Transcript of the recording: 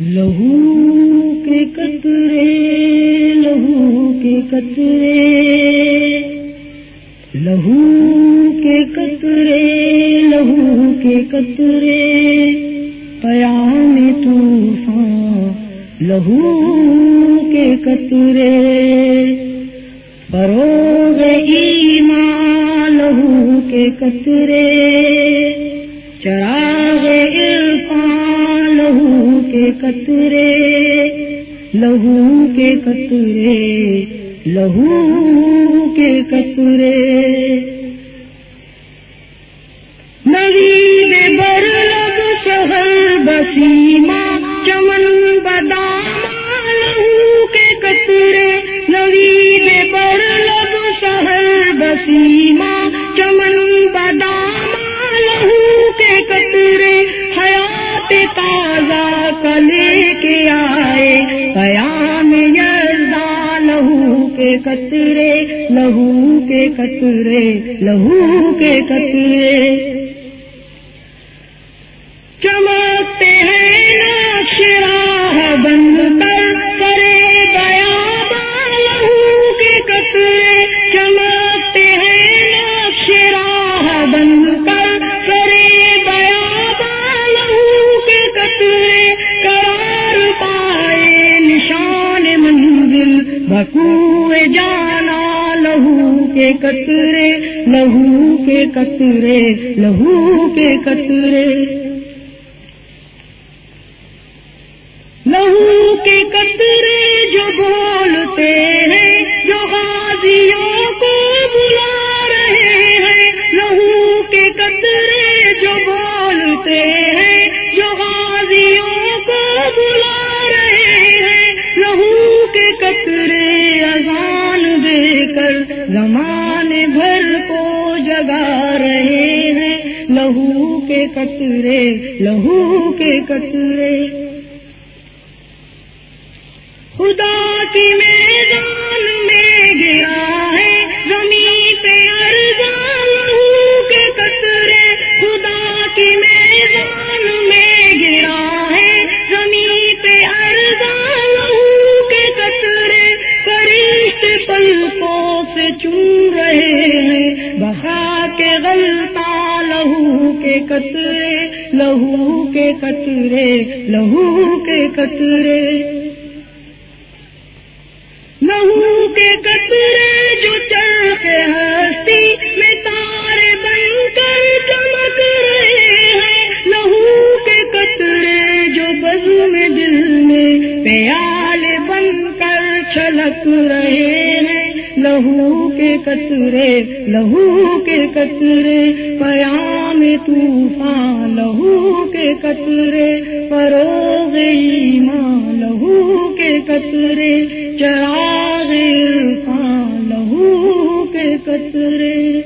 لہو کے قطرے، لہو کے قطرے۔ لہو کے قطرے، لہو کے قطرے۔ پیام طوفان، لہو کے قطرے۔ فروغ ایمان، لہو کے قطرے۔ چراغ کے قطرے لہو کے قطرے لہو کے قطرے۔ نوی میں بر لگ شہر بسیما چمن بدام لہو کے قطرے۔ نوی میں بر لگ شہر بسیما تازہ کلے کے آئے، قیام یزدان لہو کے قطرے، لہو کے قطرے، لہو کے قطرے۔ چمکتے ہیں نقش بند کر، کرے بیا لہو کے قطرے، چمکتے بکو جانا، لہو کے قطرے، لہو کے قطرے، لہو کے قطرے۔ لہو کے قطرے جو بولتے ہیں، جو غازیوں کو بلا رہے ہیں۔ لہو کے قطرے جو بولتے ہیں زمانے بھر کو جگا رہے ہیں۔ لہو کے کترے لہو کے کترے خدا کی میں فرشت پلکوں سے چن رہے ہیں۔ بخا کے غلطا لہو کے قطرے، لہو کے قطرے، لہو کے قطرے۔ لہو کے قطرے جو چل کے ہستی چھلک رہے ہیں۔ لہو کے کترے لہو کے کترے پیام طوفان، لہو کے کترے فروغ ایمان، لہو کے کترے چراغ عرفان، لہو کے کترے